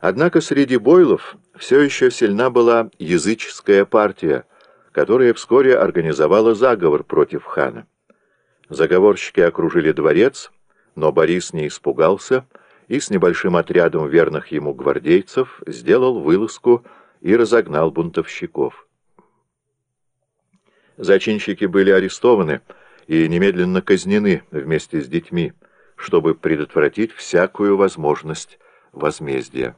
Однако среди бойлов все еще сильна была языческая партия, которая вскоре организовала заговор против хана. Заговорщики окружили дворец, но Борис не испугался и с небольшим отрядом верных ему гвардейцев сделал вылазку и разогнал бунтовщиков. Зачинщики были арестованы и немедленно казнены вместе с детьми, чтобы предотвратить всякую возможность возмездия.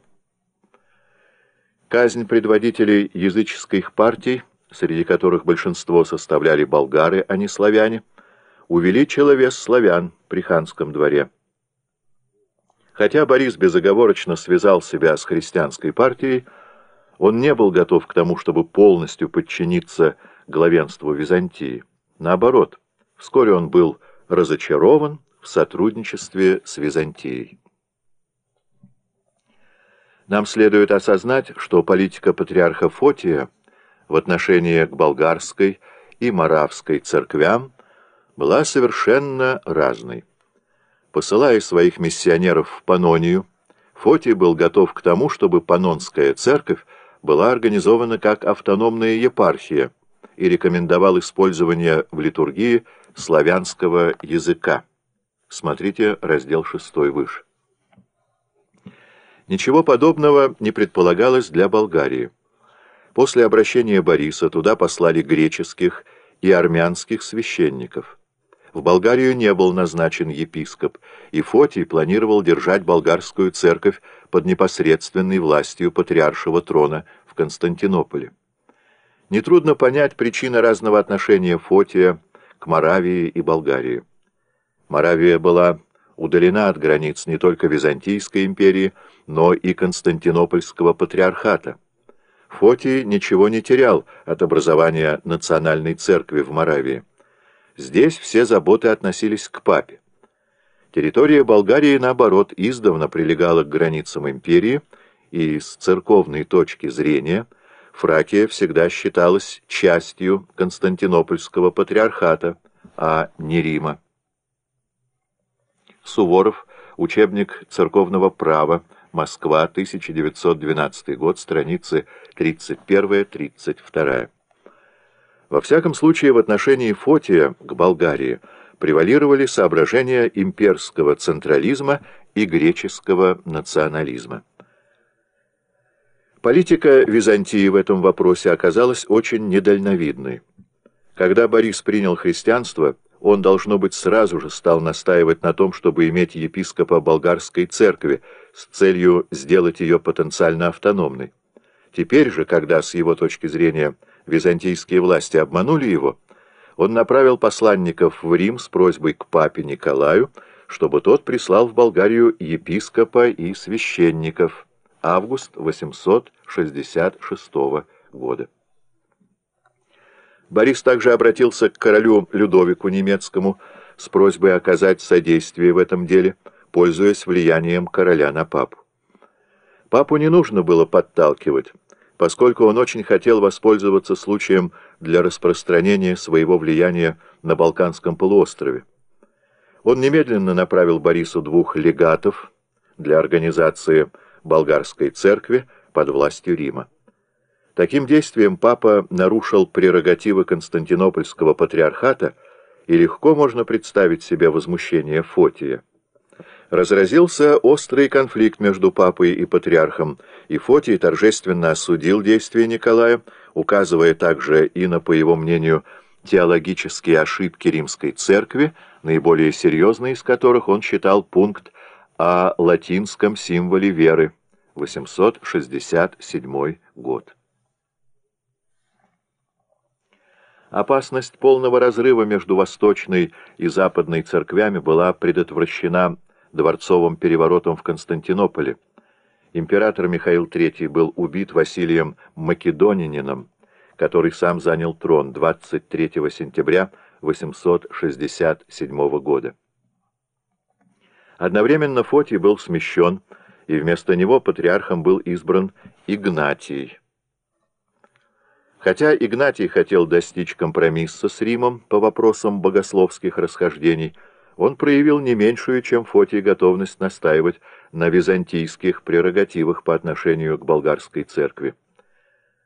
Казнь предводителей языческих партий, среди которых большинство составляли болгары, а не славяне, увеличила вес славян при ханском дворе. Хотя Борис безоговорочно связал себя с христианской партией, он не был готов к тому, чтобы полностью подчиниться главенству Византии. Наоборот, вскоре он был разочарован в сотрудничестве с Византией. Нам следует осознать, что политика патриарха Фотия в отношении к болгарской и моравской церквям была совершенно разной. Посылая своих миссионеров в Панонию, Фотий был готов к тому, чтобы Панонская церковь была организована как автономная епархия и рекомендовал использование в литургии славянского языка. Смотрите раздел 6 выше. Ничего подобного не предполагалось для Болгарии. После обращения Бориса туда послали греческих и армянских священников. В Болгарию не был назначен епископ, и Фотий планировал держать болгарскую церковь под непосредственной властью патриаршего трона в Константинополе. Нетрудно понять причины разного отношения Фотия к Моравии и Болгарии. Моравия была удалена от границ не только Византийской империи, но и Константинопольского патриархата. Фотий ничего не терял от образования национальной церкви в Моравии. Здесь все заботы относились к папе. Территория Болгарии, наоборот, издавна прилегала к границам империи, и с церковной точки зрения Фракия всегда считалась частью Константинопольского патриархата, а не Рима. Суворов, учебник церковного права, Москва, 1912 год, страницы 31-32. Во всяком случае, в отношении Фотия к Болгарии превалировали соображения имперского централизма и греческого национализма. Политика Византии в этом вопросе оказалась очень недальновидной. Когда Борис принял христианство, он, должно быть, сразу же стал настаивать на том, чтобы иметь епископа болгарской церкви с целью сделать ее потенциально автономной. Теперь же, когда, с его точки зрения, византийские власти обманули его, он направил посланников в Рим с просьбой к папе Николаю, чтобы тот прислал в Болгарию епископа и священников. Август 866 года. Борис также обратился к королю Людовику Немецкому с просьбой оказать содействие в этом деле, пользуясь влиянием короля на папу. Папу не нужно было подталкивать, поскольку он очень хотел воспользоваться случаем для распространения своего влияния на Балканском полуострове. Он немедленно направил Борису двух легатов для организации болгарской церкви под властью Рима. Таким действием папа нарушил прерогативы Константинопольского патриархата, и легко можно представить себе возмущение Фотия. Разразился острый конфликт между папой и патриархом, и Фотий торжественно осудил действия Николая, указывая также и на, по его мнению, теологические ошибки римской церкви, наиболее серьезные из которых он считал пункт о латинском символе веры, 867 год. Опасность полного разрыва между восточной и западной церквями была предотвращена дворцовым переворотом в Константинополе. Император Михаил III был убит Василием Македонинином, который сам занял трон 23 сентября 867 года. Одновременно Фотий был смещен, и вместо него патриархом был избран Игнатий. Хотя Игнатий хотел достичь компромисса с Римом по вопросам богословских расхождений, он проявил не меньшую, чем Фотий, готовность настаивать на византийских прерогативах по отношению к болгарской церкви.